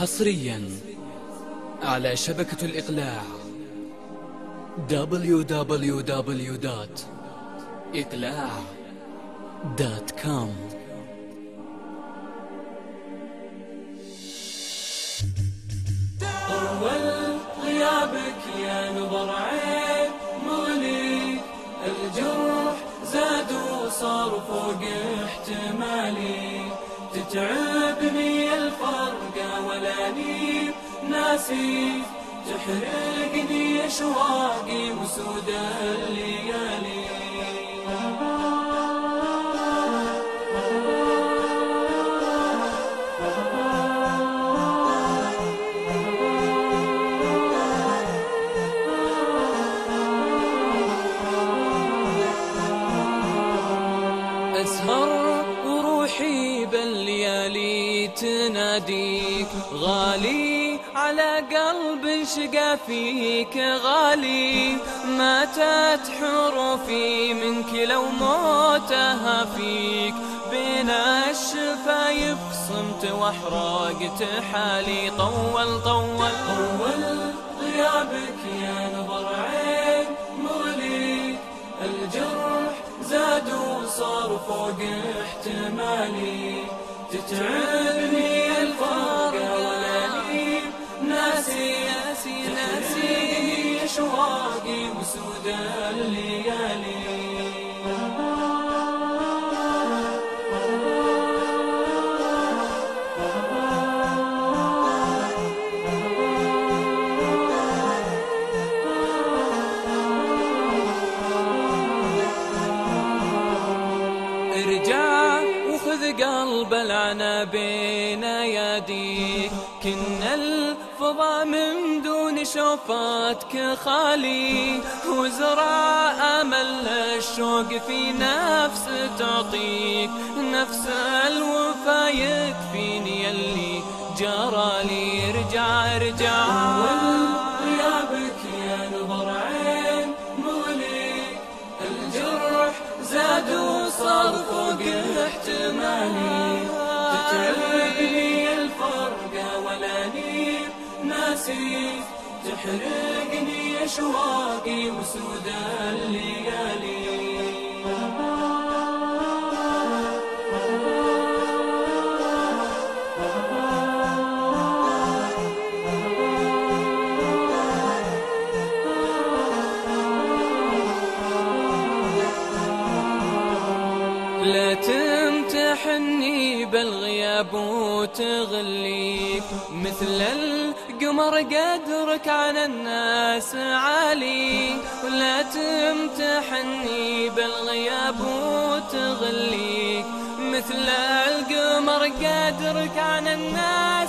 حصريا على شبكة الإقلاع www.إقلاع.com طول غيابك يا نظر عين مغلي الجرح زاد وصار فوق احتمالي. تتعبني الفرقة والأنيب ناسي. تحرقني أشواقي وسود الليالي. تناديك غالي على قلب شقى فيك غالي ماتت حروفي منك لو موتها فيك. بين الشفايف صمت واحرقت حالي طول طول. طول غيابك يا نظر عين مغلي. الجرح زاد وصار فوق احتمالي. تتعبني أشواقي وسود الليالي ارجع وخذ قلب العنا بين يديك كنا الفضا من دون شوفاتك خالي. وزرع امل الشوق في نفس تعطيك. نفس الوفا يكفيني يلي جرالي ارجع ارجع. غيابك يا نظر عين مغلي. الجرح زاد وصار فوق احتمالي تحرقني أشواقي وسود الليالي. لا تمتحني بالغياب وتغليك مثل القمر قدرك عن الناس عالي. ولا تمتحني بالغياب وتغليك مثل القمر قدرك عن الناس